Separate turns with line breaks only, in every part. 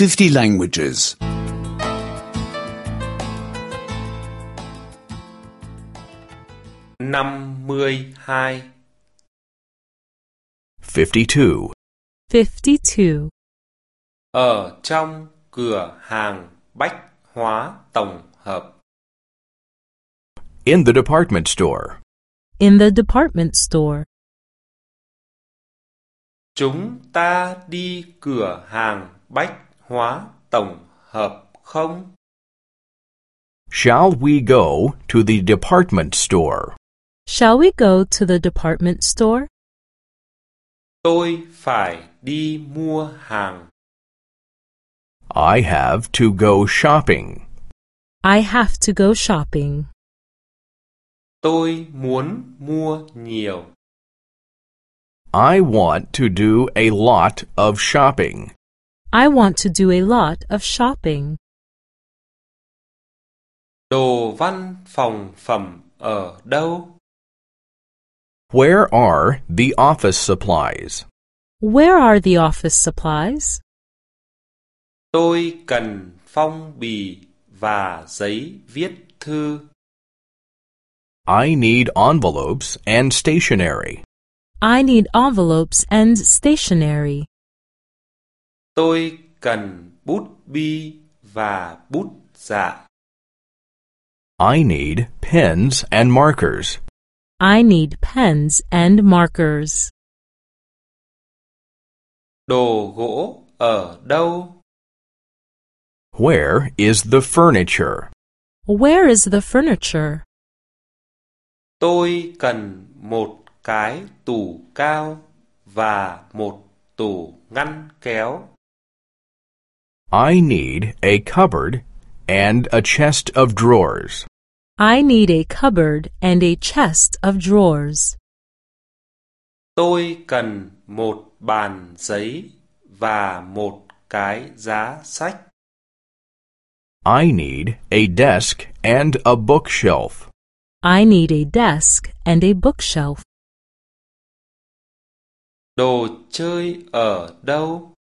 50 languages.
52
52.
52.
Ở trong cửa hàng bách hóa tổng hợp.
In the department store.
In the department store.
Chúng ta đi cửa hàng bách hóa tổng hợp không?
Shall we go to the department store?
Shall we go to the department store?
Tôi phải đi mua hàng.
I have to go shopping.
I have to go shopping.
Tôi muốn mua nhiều.
I want to do a lot of shopping.
I want to do a lot of shopping.
Đồ văn phòng phẩm ở đâu?
Where are the office supplies?
Where are the office supplies?
Tôi cần phong bì và giấy viết thư.
I need envelopes and stationery.
I need envelopes and stationery.
Tôi cần bút bi và bút dạ.
I need pens and markers.
I need pens and markers.
Đồ gỗ ở đâu?
Where is the furniture?
Where is the furniture?
Tôi cần một cái tủ cao và một tủ ngăn kéo.
I need a cupboard and a chest of drawers.
I need a cupboard and a chest of drawers.
Tôi cần một bàn giấy và một cái giá sách.
I need a desk and a bookshelf.
I need a desk and a bookshelf.
Đồ chơi ở đâu?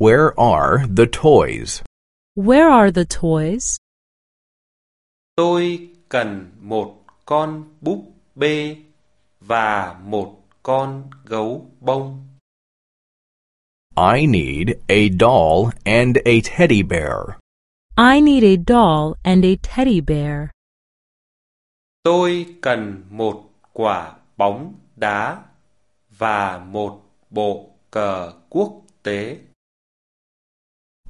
Where are the toys?
Where are the toys?
Tôi cần một con búp bê và một con gấu bông.
I need a doll and a teddy bear.
I need a doll and a teddy bear.
Tôi cần một quả bóng đá và một bộ cờ quốc tế.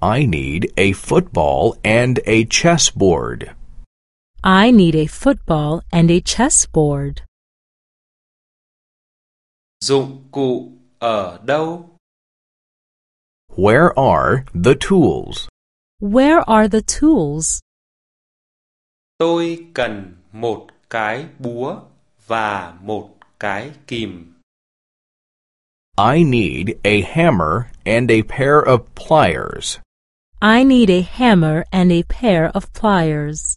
I need a football and a chessboard.
I need a football and a chessboard.
Dụng cụ ở đâu?
Where are the tools?
Where are the tools?
Tôi cần một cái búa và một cái kìm.
I need a hammer and a pair of pliers.
I need a hammer and a pair of pliers.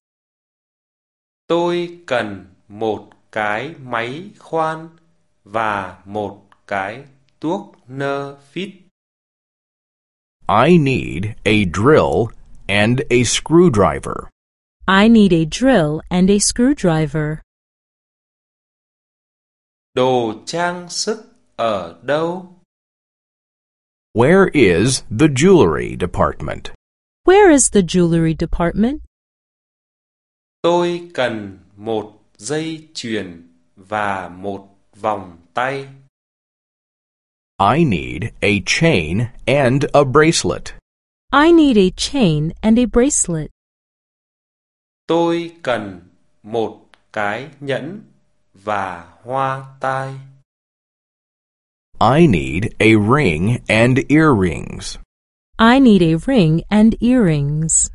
Tôi cần một cái máy khoan và một cái tuốc nơ phít.
I need a drill and a screwdriver.
I need a drill and a screwdriver.
Đồ trang sức ở đâu?
Where is the jewelry department?
Where is the jewelry department?
Tôi cần một dây chuyền và một vòng tay.
I need a chain and a bracelet.
I need a chain and a bracelet.
Tôi cần một cái nhẫn và hoa tai.
I need a ring and earrings.
I need a ring and earrings.